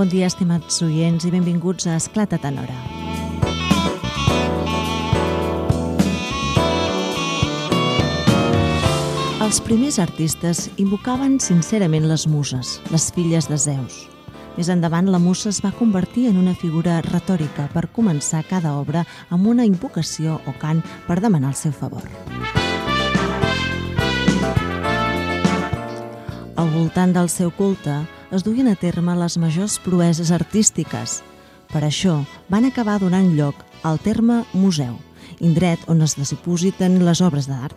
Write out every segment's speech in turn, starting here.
Bon dia, estimats oients, i benvinguts a Esclata Tenora. Els primers artistes invocaven sincerament les muses, les filles de Zeus. Més endavant, la musa es va convertir en una figura retòrica per començar cada obra amb una invocació o cant per demanar el seu favor. Al voltant del seu culte es duien a terme les majors proeses artístiques. Per això van acabar donant lloc al terme museu, indret on es depositen les obres d'art.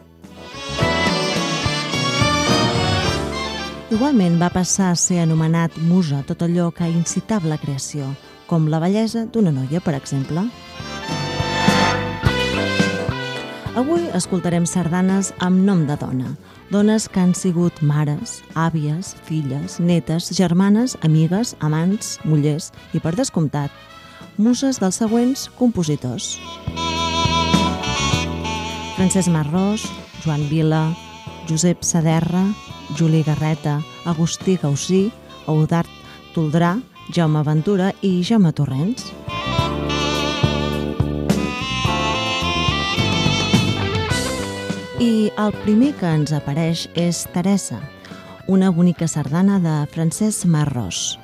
Igualment va passar a ser anomenat musa tot allò que incitava la creació, com la bellesa d'una noia, per exemple. Avui escoltarem sardanes amb nom de dona, dones que han sigut mares, àvies, filles, netes, germanes, amigues, amants, mullers i, per descomptat, muses dels següents compositors. Francesc Marrós, Joan Vila, Josep Saderra, Juli Garreta, Agustí Gaussí, Eudard Toldrà, Jaume Ventura i Jaume Torrents. I el primer que ens apareix és Teresa, una bonica sardana de Francesc Marrós.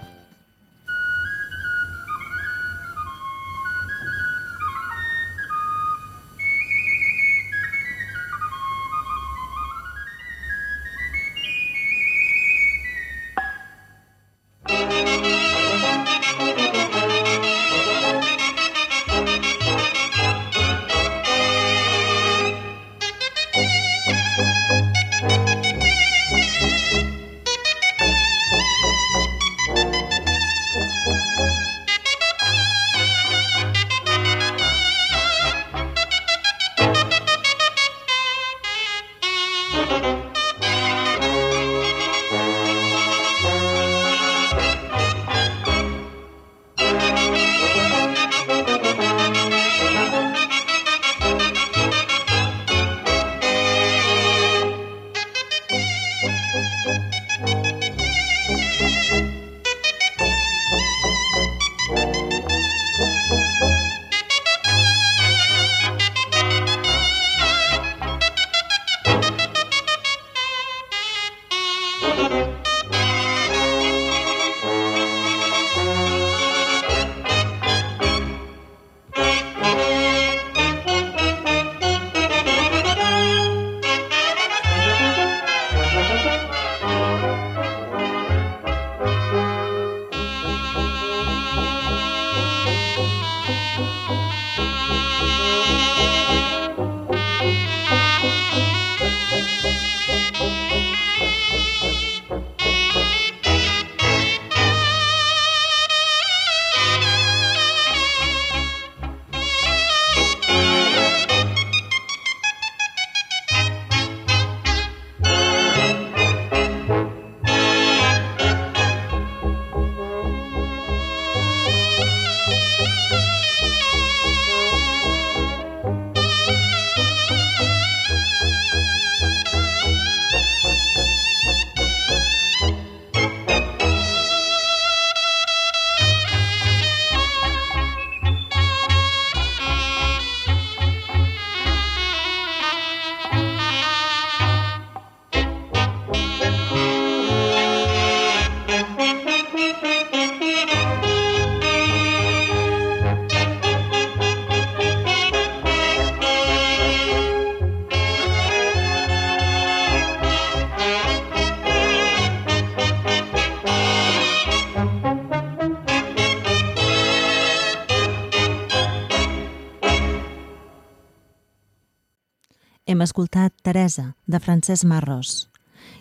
Hem escoltat Teresa, de Francesc Marros.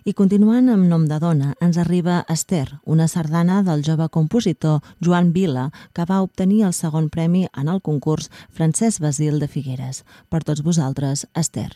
I continuant amb nom de dona, ens arriba Esther, una sardana del jove compositor Joan Vila, que va obtenir el segon premi en el concurs Francesc Basil de Figueres. Per tots vosaltres, Esther.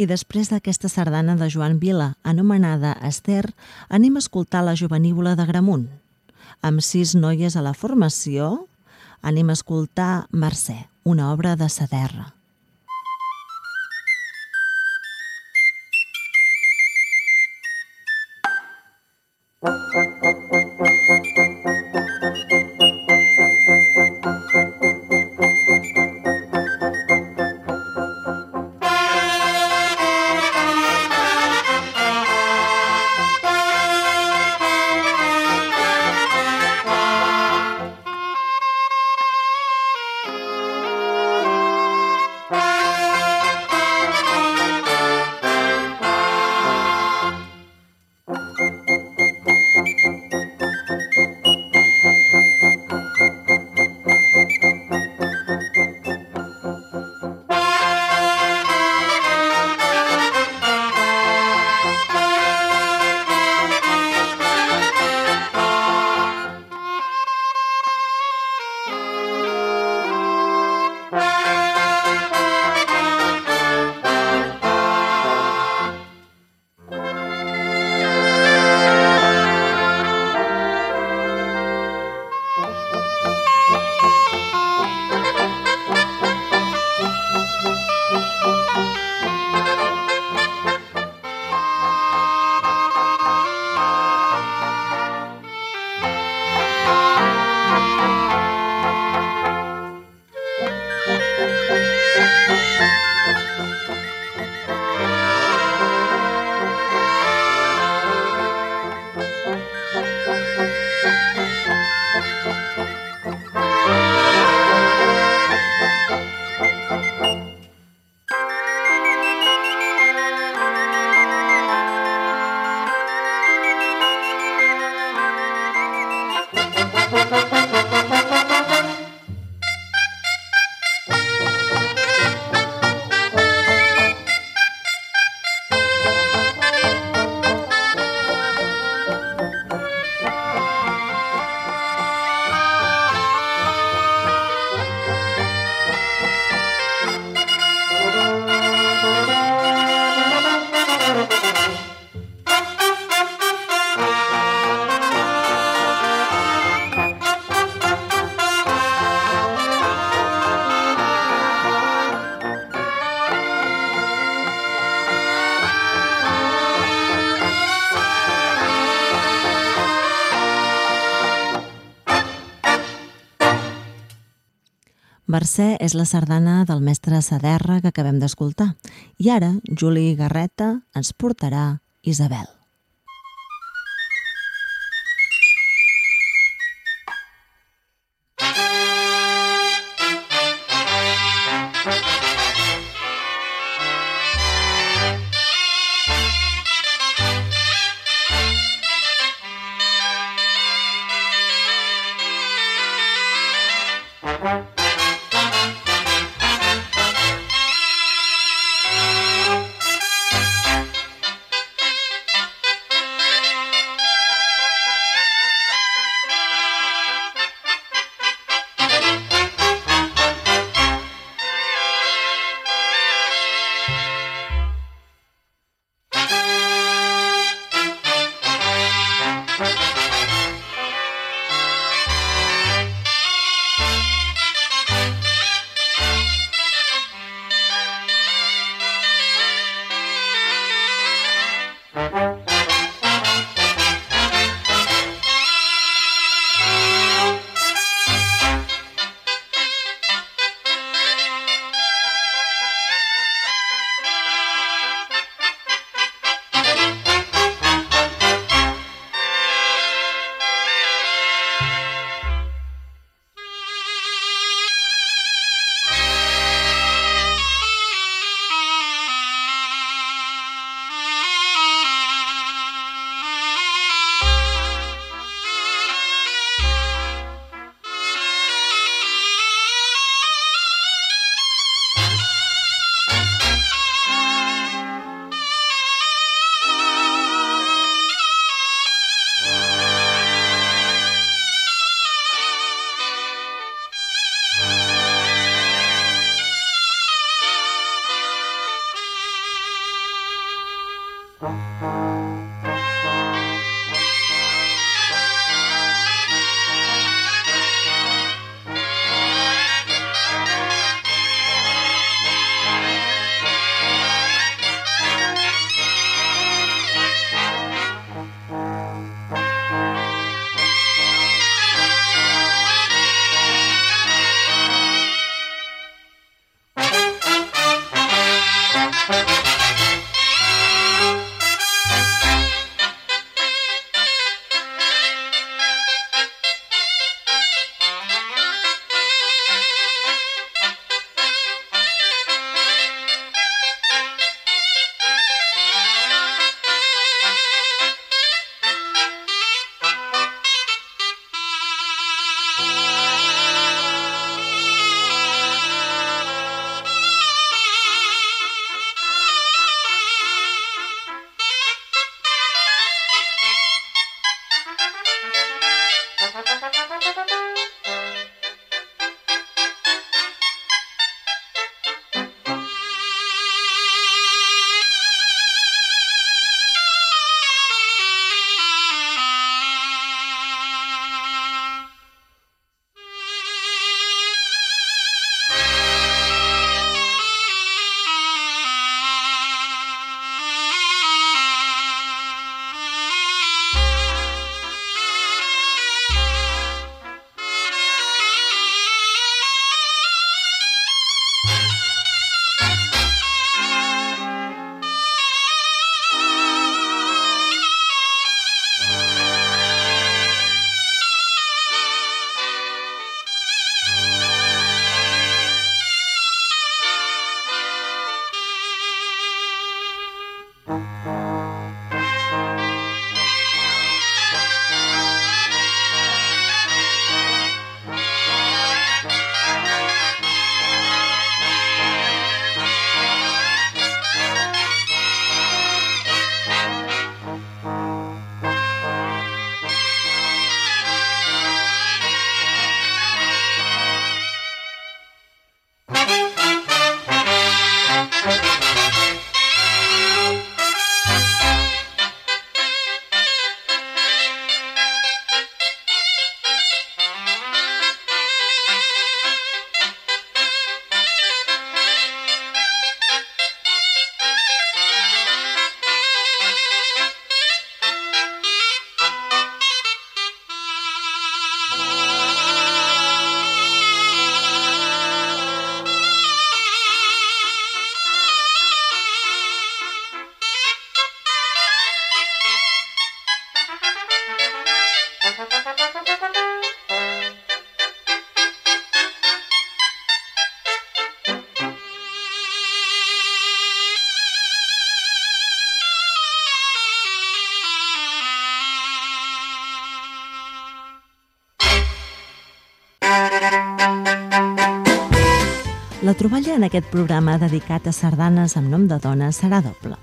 I després d'aquesta sardana de Joan Vila, anomenada Esther, anem a escoltar la jovenívola de Gramunt. Amb sis noies a la formació, anem a escoltar Mercè, una obra de Saderra. Mercè és la sardana del mestre Saderra que acabem d'escoltar. I ara, Juli Garreta ens portarà Isabel. Troballa en aquest programa dedicat a sardanes amb nom de dona serà doble.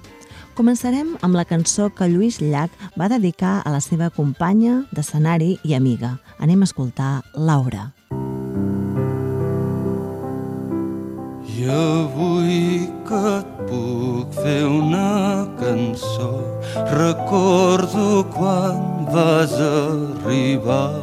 Començarem amb la cançó que Lluís Llach va dedicar a la seva companya d'escenari i amiga. Anem a escoltar Laura. I avui que et puc fer una cançó recordo quan vas arribar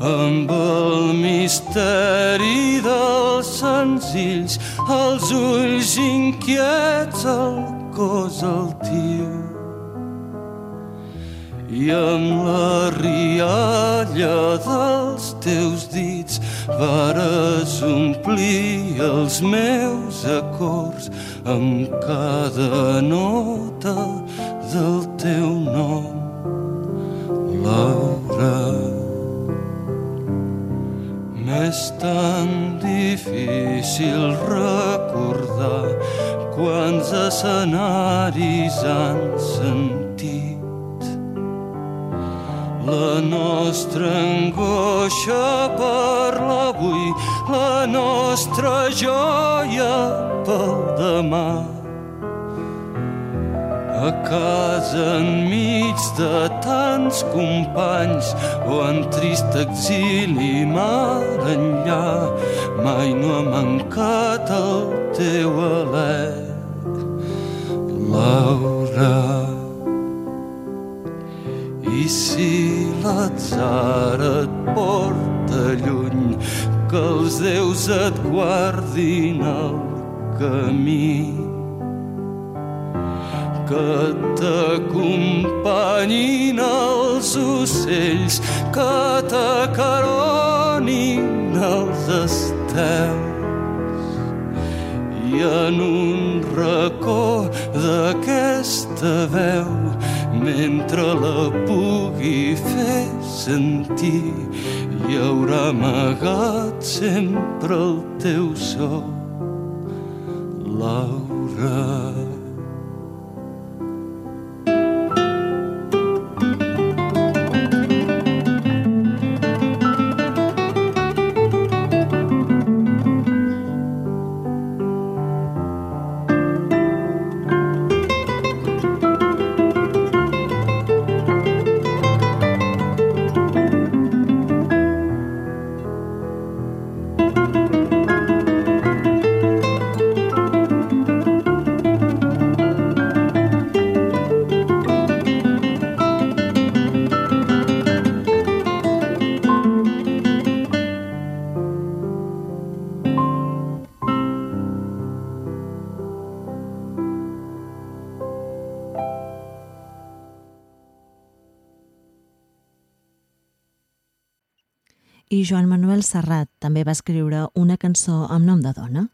amb el misteri dels senzills, els ulls inquiets, el cos altiu. I amb la rialla dels teus dits vares omplir els meus acords amb cada nota del teu nom, tan difícil recordar quants escenaris han sentit. La nostra angoixa per l'avui, la nostra joia pel demà a casa enmig de tants companys o en trist exili mar enllà. Mai no ha mancat el teu alè Laura. I si l'atzar et porta lluny que els déus et guardin el camí que t'acompanyin els ocells, que t'acaronin els estels. I en un racó d'aquesta veu, mentre la pugui fer sentir, hi haurà amagat sempre el teu so, Laura. Manuel Serrat també va escriure una cançó amb nom de dona.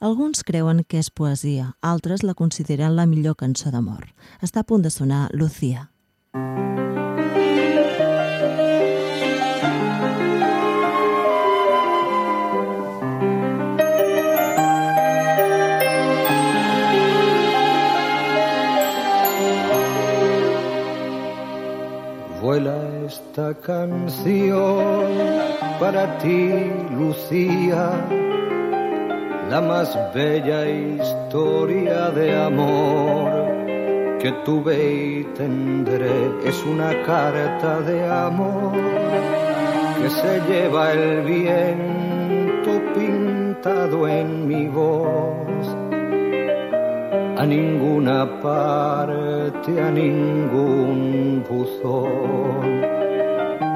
Alguns creuen que és poesia, altres la consideren la millor cançó d'amor. Està a punt de sonar Lucía. Vuela esta canción para ti, Lucía, la más bella historia de amor que tuve y tendré. Es una carta de amor que se lleva el viento pintado en mi voz. A ninguna parte, a ningún buzón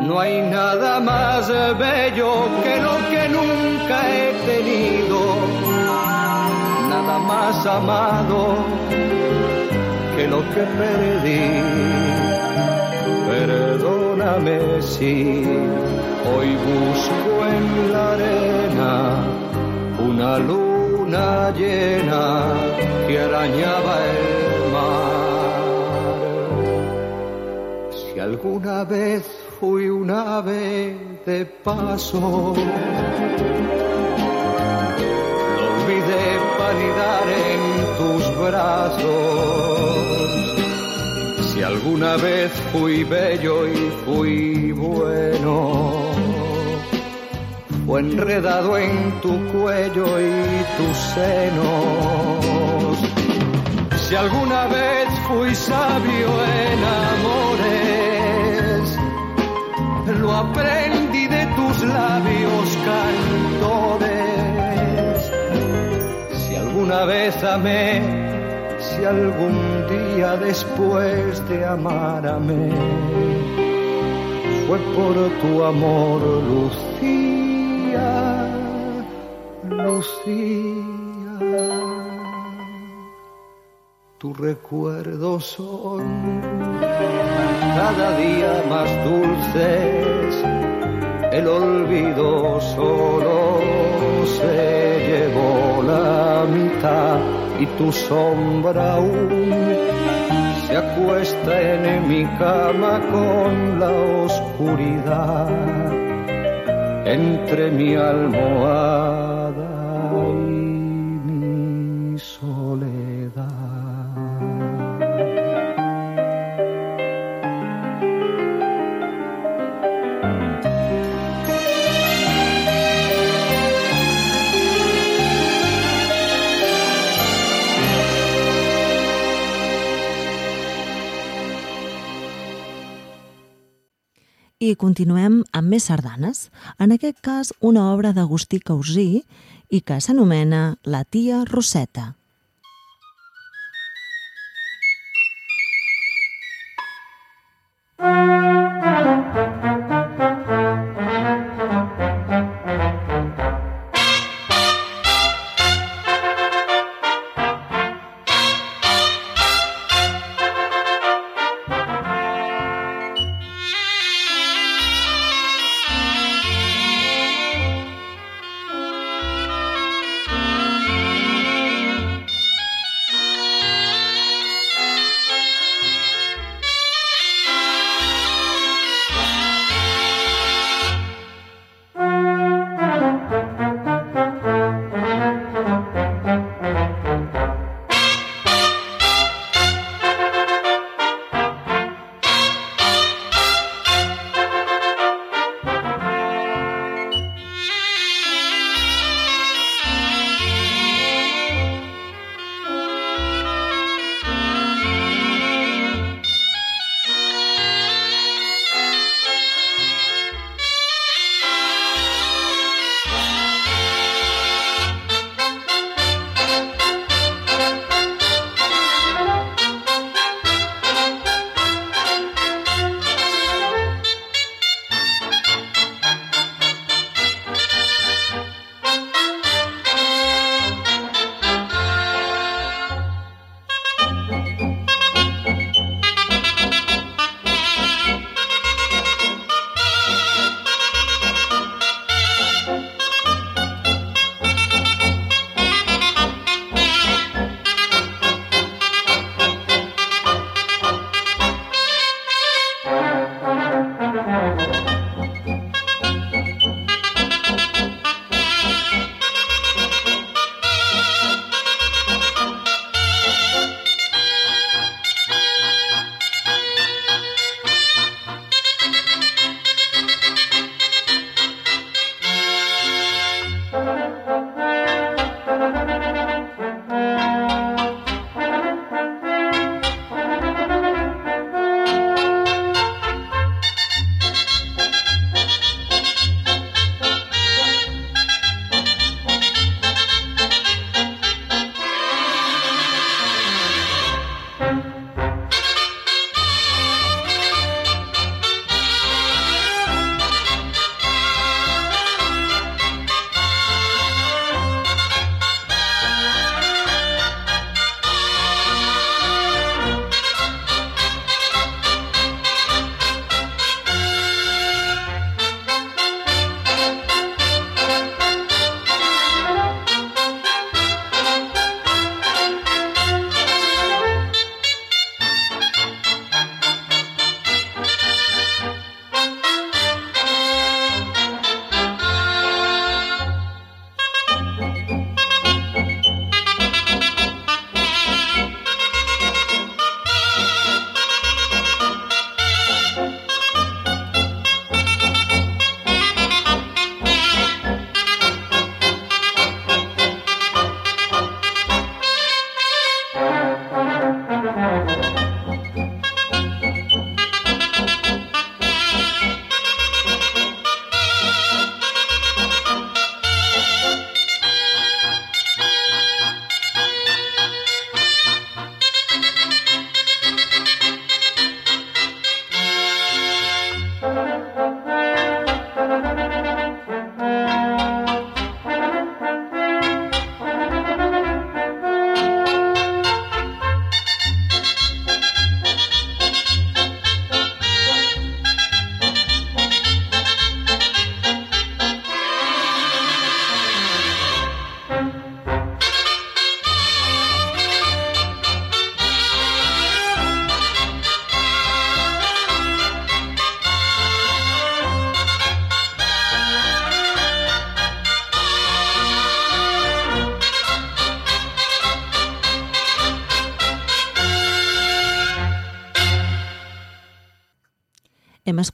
no hay nada más bello que lo que nunca he tenido, nada más amado que lo que perdí. Perdóname si hoy busco en la arena una luna llena que arañaba el mar. Si alguna vez fui una ave de paso. Lo olvidé palidar en tus brazos. Si alguna vez fui bello y fui bueno, o enredado en tu cuello y tus senos. Si alguna vez fui sabio en amores, aprendí de tus labios cantores. Si alguna vez amé, si algún día después de amar fue por tu amor, Lucía, Lucía. Tus recuerdos son cada día más dulces, el olvido solo se llevó la mitad y tu sombra aún se acuesta en mi cama con la oscuridad. Entre mi almohada I continuem amb més sardanes, en aquest cas una obra d'Agustí Causí i que s'anomena La tia Roseta.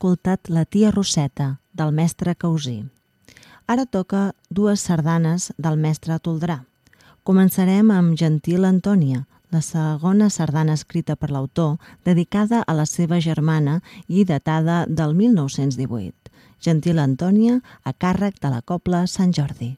Escoltat La tia Rosseta, del mestre Causí. Ara toca dues sardanes del mestre Toldrà. Començarem amb Gentil Antònia, la segona sardana escrita per l'autor, dedicada a la seva germana i datada del 1918. Gentil Antònia, a càrrec de la Copla Sant Jordi.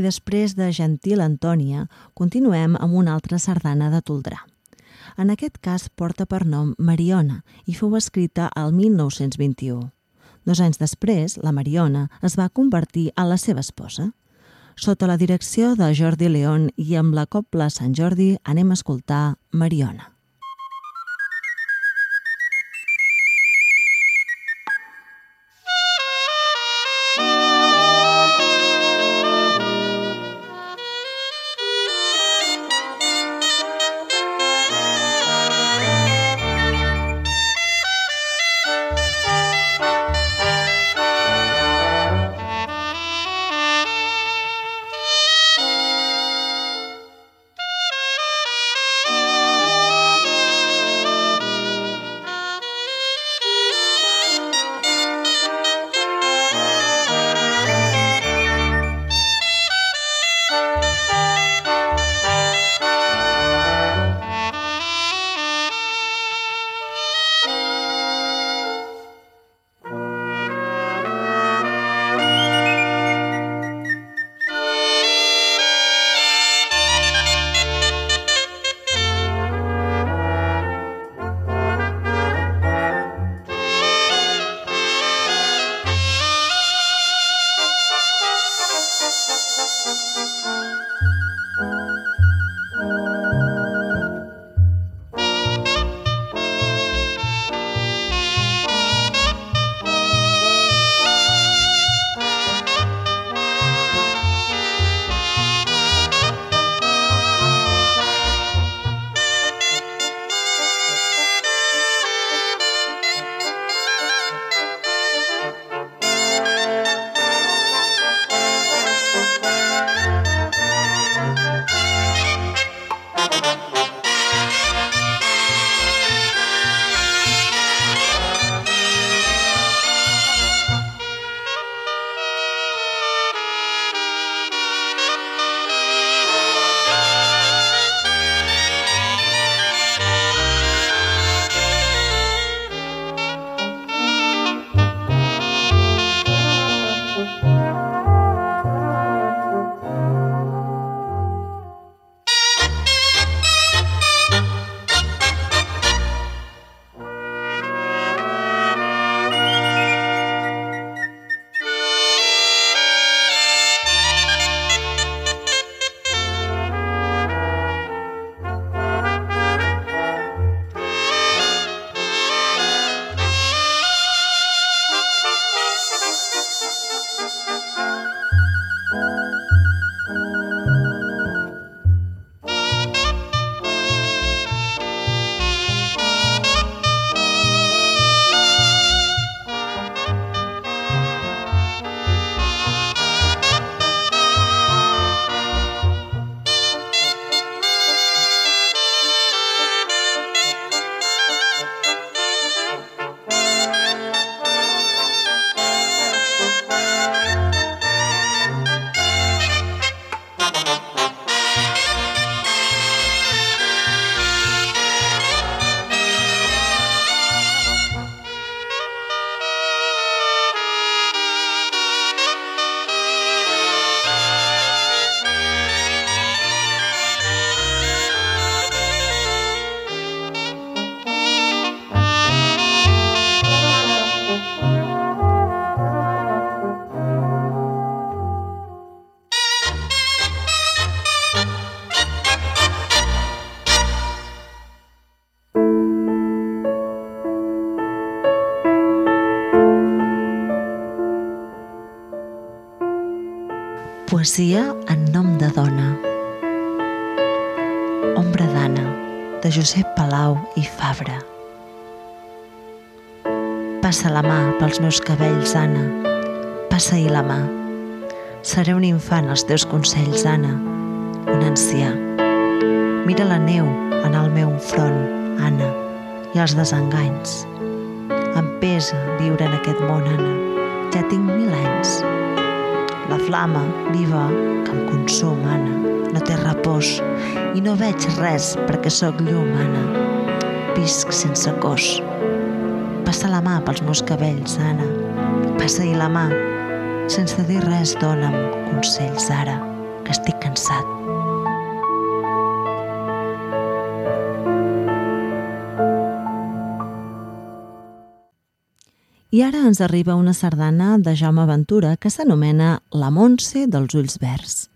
Després de Gentil Antònia, continuem amb una altra sardana de Toldrà. En aquest cas porta per nom Mariona i fou escrita al 1921. Dos anys després, la Mariona es va convertir en la seva esposa. Sota la direcció de Jordi León i amb la Copla Sant Jordi anem a escoltar Mariona. Passa la mà pels meus cabells, Anna. Passa-hi la mà. Seré un infant als teus consells, Anna. Un ancià. Mira la neu en el meu front, Anna, i els desenganys. Em pesa viure en aquest món, Anna. Ja tinc mil anys la flama viva que em consum, Anna, no té repòs i no veig res perquè sóc llum, Anna. Visc sense cos. Passa la mà pels meus cabells, Anna. Passa-hi la mà. Sense dir res, dona'm consells ara. que estic cansat. I ara ens arriba una sardana de Jaume Ventura que s'anomena La Montse dels ulls verds.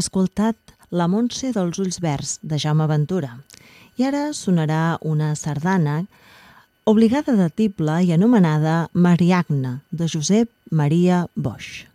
Escoltat La Montse dels ulls verds, de Jaume Ventura. I ara sonarà una sardana obligada de tible i anomenada Mariagna, de Josep Maria Boix.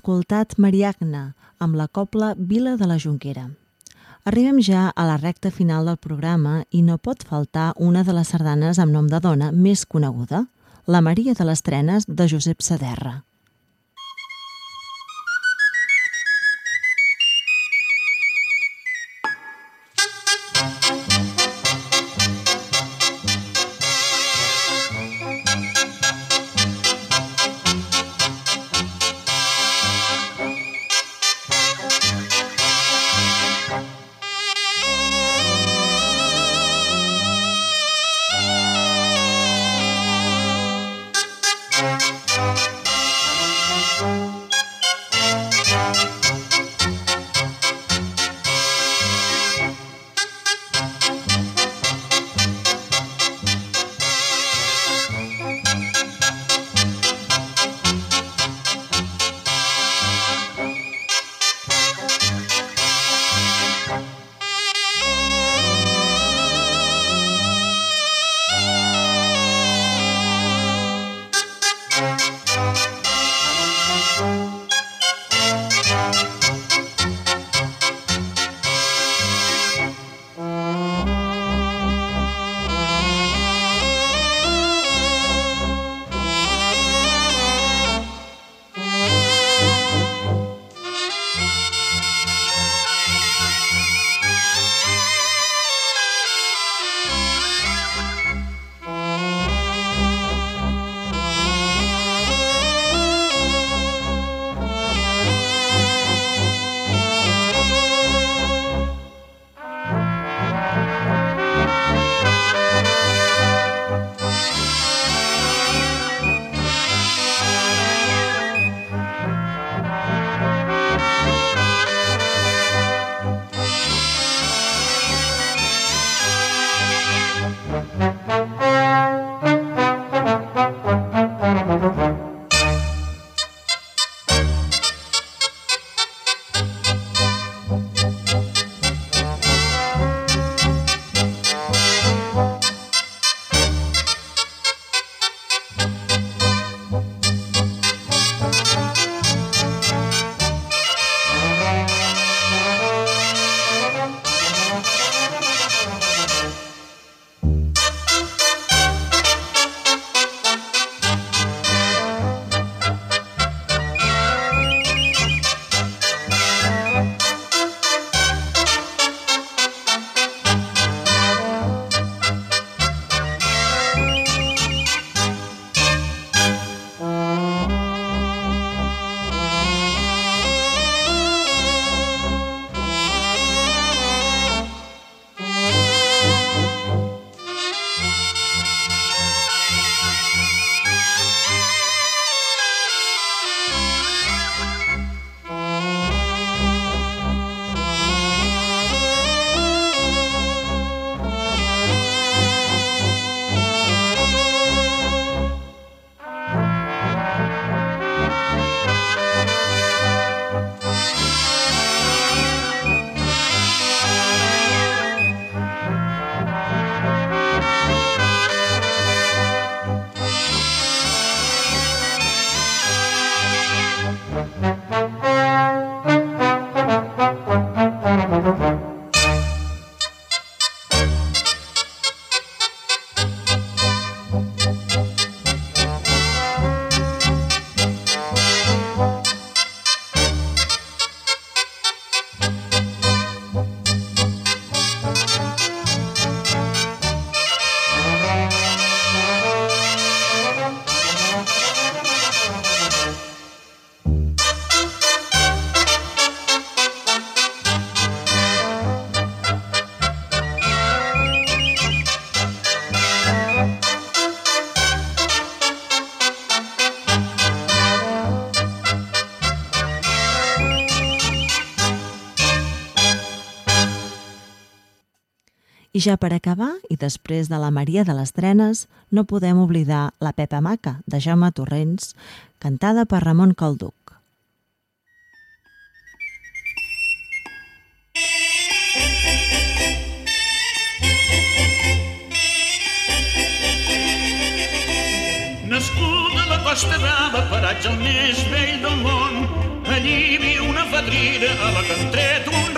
Escoltat Mariagna amb la copla Vila de la Junquera. Arribem ja a la recta final del programa i no pot faltar una de les sardanes amb nom de dona més coneguda, la Maria de les Trenes de Josep Saderra. I ja per acabar, i després de la Maria de les Trenes, no podem oblidar la Pepa Maca, de Jaume Torrents, cantada per Ramon Calduc. A la Costa Brava, paratge el més vell del món, allí viu una fadrina a la que han tret un.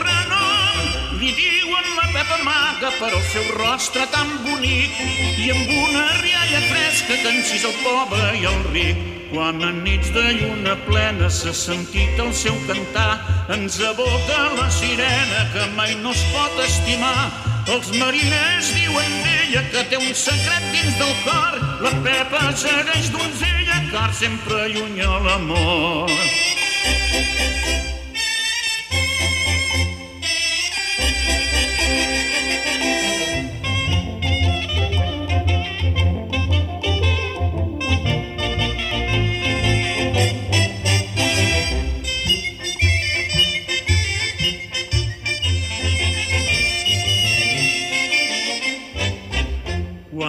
Li diuen la Pepa Maca per al seu rostre tan bonic i amb una rialla fresca que encís el pobre i el ric. Quan en nits de lluna plena s'ha sentit el seu cantar, ens evoca la sirena que mai no es pot estimar. Els mariners diuen d'ella que té un secret dins del cor. La Pepa segueix donzella, car sempre allunya l'amor.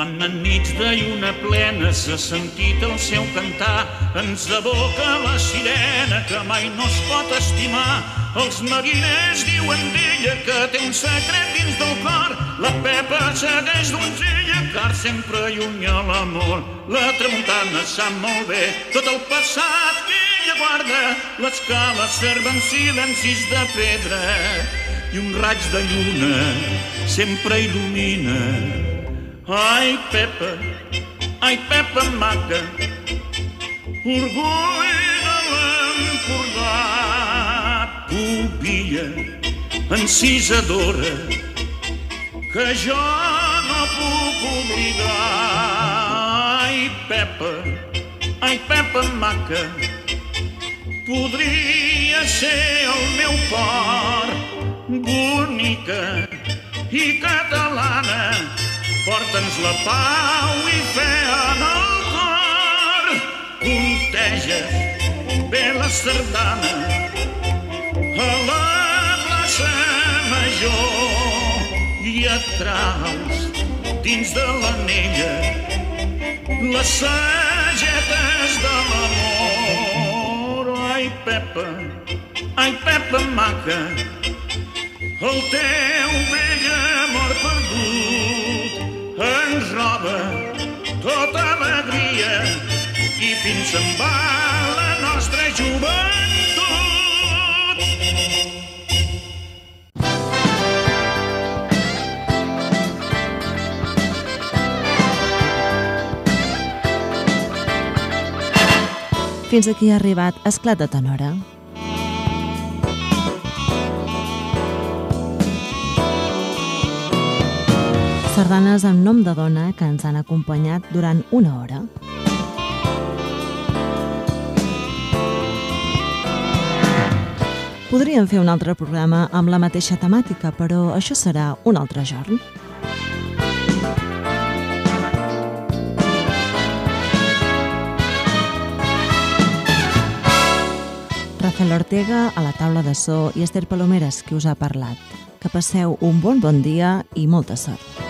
Quan en nits de lluna plena s'ha sentit el seu cantar, ens evoca la sirena que mai no es pot estimar. Els mariners diuen d'ella que té un secret dins del cor. La Pepa segueix donzella, car sempre allunya l'amor. La tramuntana sap molt bé tot el passat que ella guarda. Les cales serven silencis de pedra i un raig de lluna sempre il·lumina Ai, Pepa, ai, Pepa maca, orgull de l'Empordà, pupilla encisadora, que jo no puc oblidar. Ai, Pepa, ai, Pepa maca, podria ser el meu cor, bonica i catalana, porta'ns la pau i fe en el cor. Punteges bé la sardana a la plaça major i atrals dins de l'anella les sagetes de l'amor. Ai, Pepa, ai, Pepa maca, el teu vell amor perdut ens roba tota alegria i fins se'n va la nostra joventut. Fins aquí ha arribat Esclat de Tenora. Sardanes en nom de dona que ens han acompanyat durant una hora. Podríem fer un altre programa amb la mateixa temàtica, però això serà un altre jorn. Rafael Ortega a la taula de so i Esther Palomeres, qui us ha parlat. Que passeu un bon bon dia i molta sort.